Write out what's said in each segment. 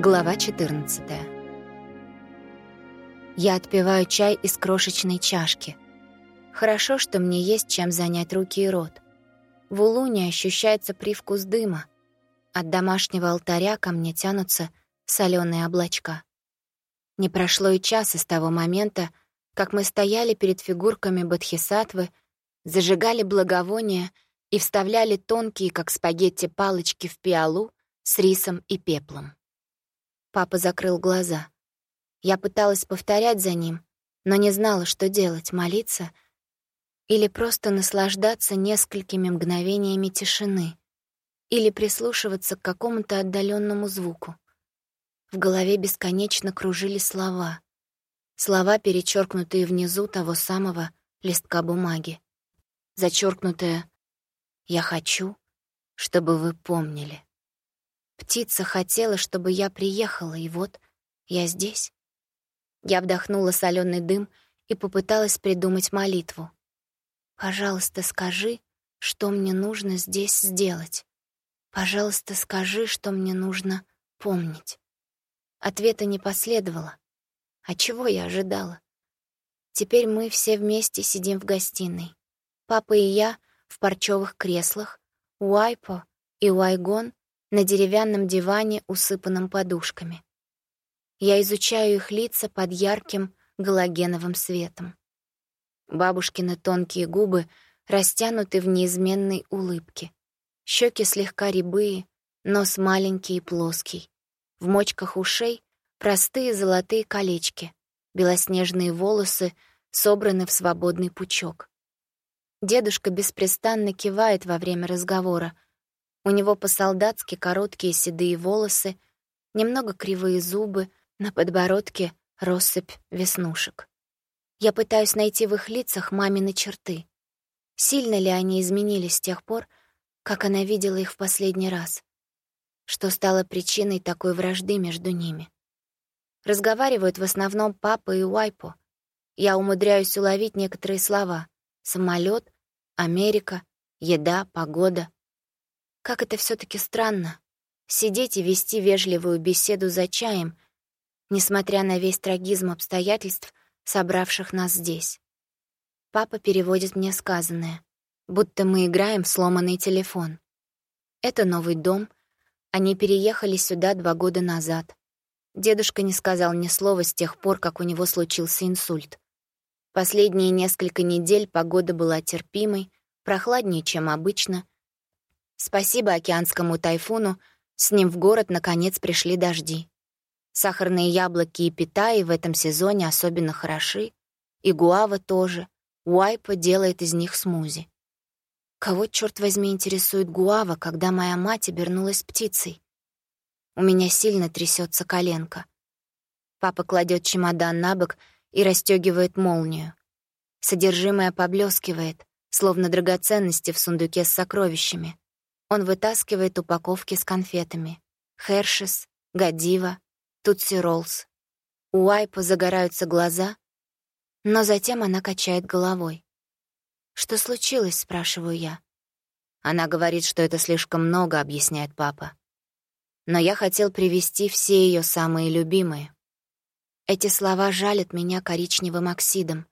Глава 14 Я отпиваю чай из крошечной чашки. Хорошо, что мне есть чем занять руки и рот. В улуне ощущается привкус дыма. От домашнего алтаря ко мне тянутся соленые облачка. Не прошло и часа с того момента, как мы стояли перед фигурками Бодхисаттвы, зажигали благовония и вставляли тонкие, как спагетти, палочки в пиалу с рисом и пеплом. Папа закрыл глаза. Я пыталась повторять за ним, но не знала, что делать — молиться или просто наслаждаться несколькими мгновениями тишины или прислушиваться к какому-то отдаленному звуку. В голове бесконечно кружили слова. Слова, перечеркнутые внизу того самого листка бумаги. Зачеркнутое «Я хочу, чтобы вы помнили». Птица хотела, чтобы я приехала, и вот я здесь. Я вдохнула соленый дым и попыталась придумать молитву. «Пожалуйста, скажи, что мне нужно здесь сделать. Пожалуйста, скажи, что мне нужно помнить». Ответа не последовало. А чего я ожидала? Теперь мы все вместе сидим в гостиной. Папа и я в парчевых креслах, Уайпо и Уайгон на деревянном диване, усыпанном подушками. Я изучаю их лица под ярким галогеновым светом. Бабушкины тонкие губы растянуты в неизменной улыбке. Щеки слегка рябые, нос маленький и плоский. В мочках ушей простые золотые колечки, белоснежные волосы собраны в свободный пучок. Дедушка беспрестанно кивает во время разговора — у него по-солдатски короткие седые волосы, немного кривые зубы, на подбородке россыпь веснушек. Я пытаюсь найти в их лицах мамины черты. Сильно ли они изменились с тех пор, как она видела их в последний раз? Что стало причиной такой вражды между ними? Разговаривают в основном папа и Уайпо. Я умудряюсь уловить некоторые слова. Самолет, Америка, еда, погода. Как это все таки странно — сидеть и вести вежливую беседу за чаем, несмотря на весь трагизм обстоятельств, собравших нас здесь. Папа переводит мне сказанное, будто мы играем в сломанный телефон. Это новый дом, они переехали сюда два года назад. Дедушка не сказал ни слова с тех пор, как у него случился инсульт. Последние несколько недель погода была терпимой, прохладнее, чем обычно — Спасибо океанскому тайфуну, с ним в город наконец пришли дожди. Сахарные яблоки и питаи в этом сезоне особенно хороши, и гуава тоже. Уайпа делает из них смузи. Кого, черт возьми, интересует гуава, когда моя мать обернулась птицей? У меня сильно трясется коленка. Папа кладет чемодан на бок и расстегивает молнию. Содержимое поблескивает, словно драгоценности в сундуке с сокровищами. Он вытаскивает упаковки с конфетами. Хершес, Гадива, Тутси Роллс. У Айпа загораются глаза, но затем она качает головой. «Что случилось?» — спрашиваю я. Она говорит, что это слишком много, объясняет папа. Но я хотел привести все ее самые любимые. Эти слова жалят меня коричневым оксидом.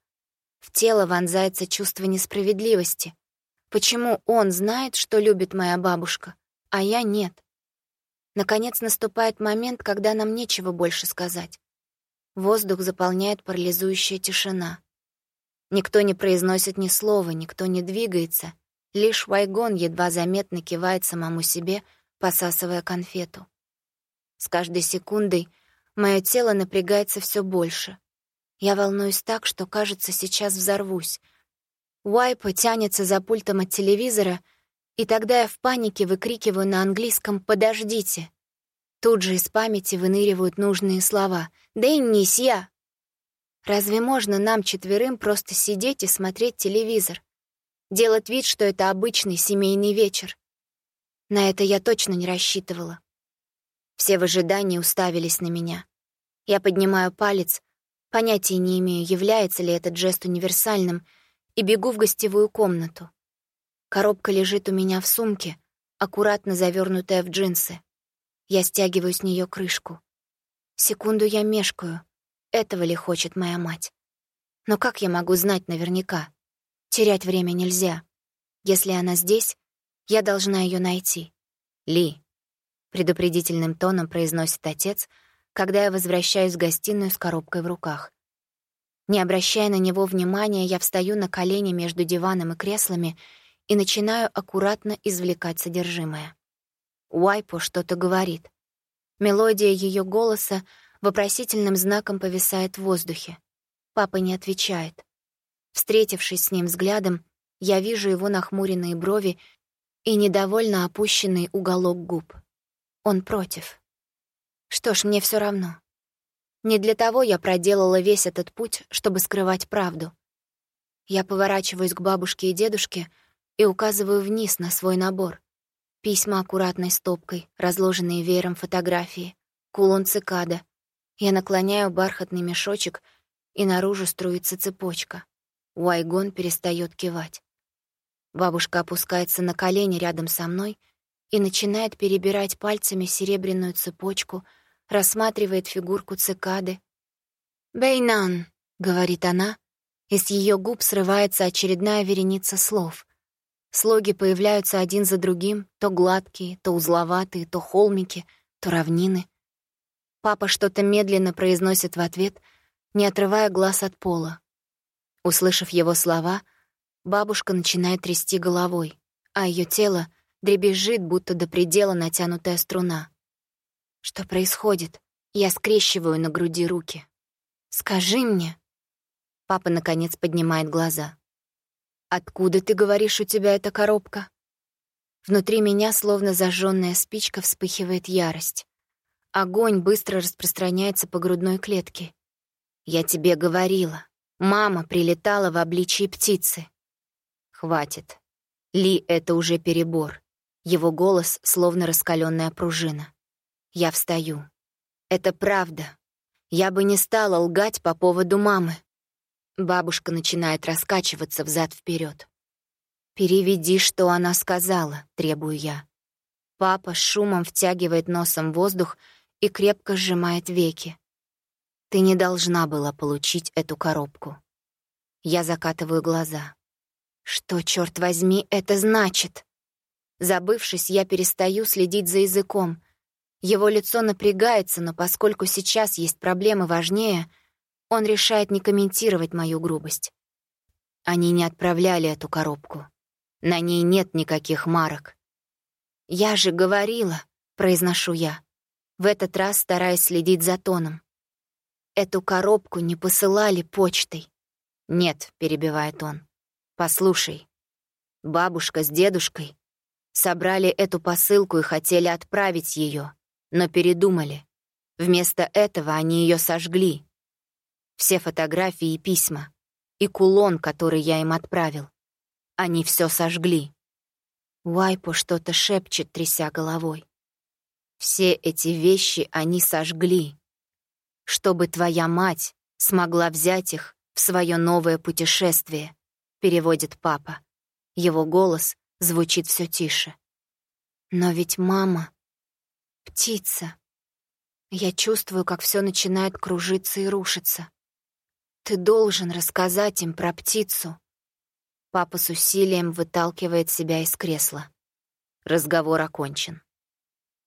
В тело вонзается чувство несправедливости, Почему он знает, что любит моя бабушка, а я нет? Наконец наступает момент, когда нам нечего больше сказать. Воздух заполняет парализующая тишина. Никто не произносит ни слова, никто не двигается. Лишь Вайгон едва заметно кивает самому себе, посасывая конфету. С каждой секундой мое тело напрягается все больше. Я волнуюсь так, что, кажется, сейчас взорвусь — Уайпа тянется за пультом от телевизора, и тогда я в панике выкрикиваю на английском «Подождите!». Тут же из памяти выныривают нужные слова «Деннис, я!». Разве можно нам четверым просто сидеть и смотреть телевизор? Делать вид, что это обычный семейный вечер? На это я точно не рассчитывала. Все в ожидании уставились на меня. Я поднимаю палец, понятия не имею, является ли этот жест универсальным — и бегу в гостевую комнату. Коробка лежит у меня в сумке, аккуратно завернутая в джинсы. Я стягиваю с нее крышку. Секунду я мешкаю. Этого ли хочет моя мать? Но как я могу знать наверняка? Терять время нельзя. Если она здесь, я должна ее найти. Ли, предупредительным тоном произносит отец, когда я возвращаюсь в гостиную с коробкой в руках. Не обращая на него внимания, я встаю на колени между диваном и креслами и начинаю аккуратно извлекать содержимое. Уайпо что-то говорит. Мелодия ее голоса вопросительным знаком повисает в воздухе. Папа не отвечает. Встретившись с ним взглядом, я вижу его нахмуренные брови и недовольно опущенный уголок губ. Он против. Что ж, мне все равно. Не для того я проделала весь этот путь, чтобы скрывать правду. Я поворачиваюсь к бабушке и дедушке и указываю вниз на свой набор. Письма аккуратной стопкой, разложенные веером фотографии, кулон цикада. Я наклоняю бархатный мешочек, и наружу струится цепочка. Уайгон перестает кивать. Бабушка опускается на колени рядом со мной и начинает перебирать пальцами серебряную цепочку, рассматривает фигурку цикады. «Бейнан», — говорит она, и с ее губ срывается очередная вереница слов. Слоги появляются один за другим, то гладкие, то узловатые, то холмики, то равнины. Папа что-то медленно произносит в ответ, не отрывая глаз от пола. Услышав его слова, бабушка начинает трясти головой, а ее тело дребезжит, будто до предела натянутая струна. Что происходит? Я скрещиваю на груди руки. «Скажи мне!» Папа, наконец, поднимает глаза. «Откуда, ты говоришь, у тебя эта коробка?» Внутри меня, словно зажженная спичка, вспыхивает ярость. Огонь быстро распространяется по грудной клетке. «Я тебе говорила. Мама прилетала в обличии птицы». «Хватит. Ли, это уже перебор». Его голос словно раскаленная пружина. Я встаю. «Это правда. Я бы не стала лгать по поводу мамы. Бабушка начинает раскачиваться взад вперед. «Переведи, что она сказала», — требую я. Папа шумом втягивает носом воздух и крепко сжимает веки. «Ты не должна была получить эту коробку». Я закатываю глаза. «Что, черт возьми, это значит?» Забывшись, я перестаю следить за языком. Его лицо напрягается, но поскольку сейчас есть проблемы важнее — он решает не комментировать мою грубость. Они не отправляли эту коробку. На ней нет никаких марок. «Я же говорила», — произношу я, в этот раз стараясь следить за тоном. «Эту коробку не посылали почтой». «Нет», — перебивает он. «Послушай, бабушка с дедушкой собрали эту посылку и хотели отправить ее, но передумали. Вместо этого они ее сожгли, все фотографии и письма, и кулон, который я им отправил. Они все сожгли. Уайпо что-то шепчет, тряся головой. Все эти вещи они сожгли, чтобы твоя мать смогла взять их в свое новое путешествие, переводит папа. Его голос звучит все тише. Но ведь мама — птица. Я чувствую, как все начинает кружиться и рушиться. Ты должен рассказать им про птицу. Папа с усилием выталкивает себя из кресла. Разговор окончен.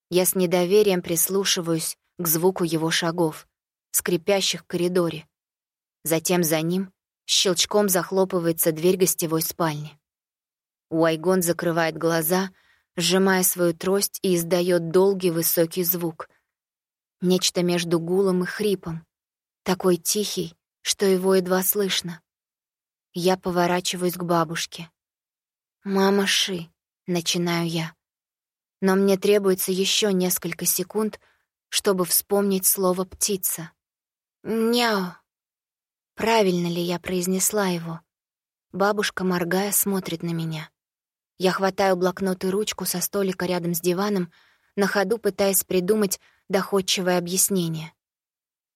Я с недоверием прислушиваюсь к звуку его шагов, скрипящих в коридоре. Затем за ним щелчком захлопывается дверь гостевой спальни. Уайгон закрывает глаза, сжимая свою трость и издает долгий высокий звук. Нечто между гулом и хрипом. Такой тихий, что его едва слышно. Я поворачиваюсь к бабушке. «Мама Ши», — начинаю я. Но мне требуется еще несколько секунд, чтобы вспомнить слово «птица». «Няу». Правильно ли я произнесла его? Бабушка, моргая, смотрит на меня. Я хватаю блокнот и ручку со столика рядом с диваном, на ходу пытаясь придумать доходчивое объяснение.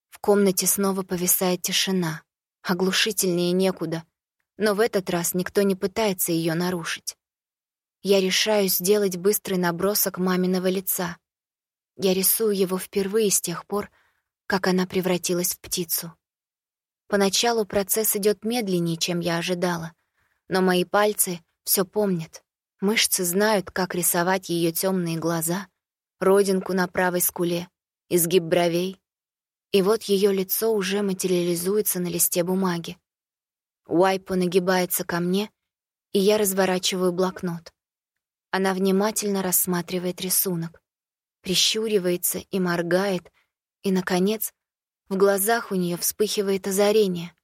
В комнате снова повисает тишина. Оглушительнее некуда. Но в этот раз никто не пытается ее нарушить. Я решаюсь сделать быстрый набросок маминого лица. Я рисую его впервые с тех пор, как она превратилась в птицу. Поначалу процесс идет медленнее, чем я ожидала, но мои пальцы все помнят. Мышцы знают, как рисовать ее темные глаза, родинку на правой скуле, изгиб бровей. И вот ее лицо уже материализуется на листе бумаги. Уайпо нагибается ко мне, и я разворачиваю блокнот. Она внимательно рассматривает рисунок, прищуривается и моргает, и, наконец, в глазах у нее вспыхивает озарение.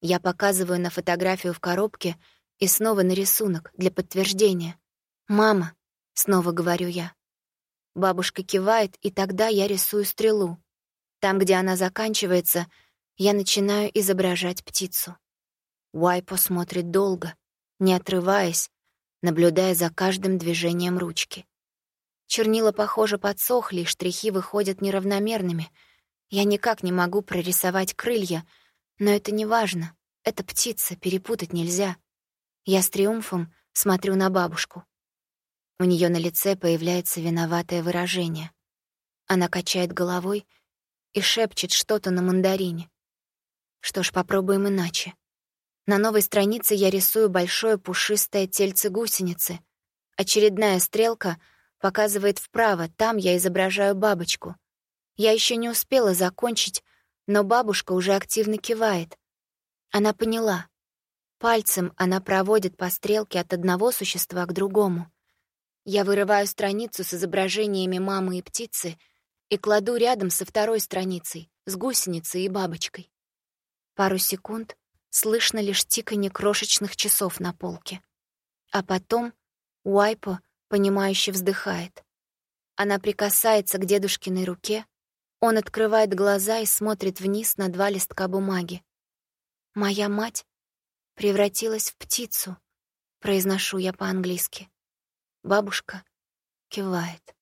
Я показываю на фотографию в коробке и снова на рисунок для подтверждения. «Мама», — снова говорю я. Бабушка кивает, и тогда я рисую стрелу. Там, где она заканчивается, я начинаю изображать птицу. Уайпо смотрит долго, не отрываясь, наблюдая за каждым движением ручки. Чернила, похоже, подсохли, и штрихи выходят неравномерными — я никак не могу прорисовать крылья, но это не важно. Это птица, перепутать нельзя. Я с триумфом смотрю на бабушку. У нее на лице появляется виноватое выражение. Она качает головой и шепчет что-то на мандарине. Что ж, попробуем иначе. На новой странице я рисую большое пушистое тельце гусеницы. Очередная стрелка показывает вправо, там я изображаю бабочку — я еще не успела закончить, но бабушка уже активно кивает. Она поняла. Пальцем она проводит по стрелке от одного существа к другому. Я вырываю страницу с изображениями мамы и птицы и кладу рядом со второй страницей, с гусеницей и бабочкой. Пару секунд слышно лишь тиканье крошечных часов на полке. А потом Уайпо, понимающе вздыхает. Она прикасается к дедушкиной руке, он открывает глаза и смотрит вниз на два листка бумаги. «Моя мать превратилась в птицу», — произношу я по-английски. Бабушка кивает.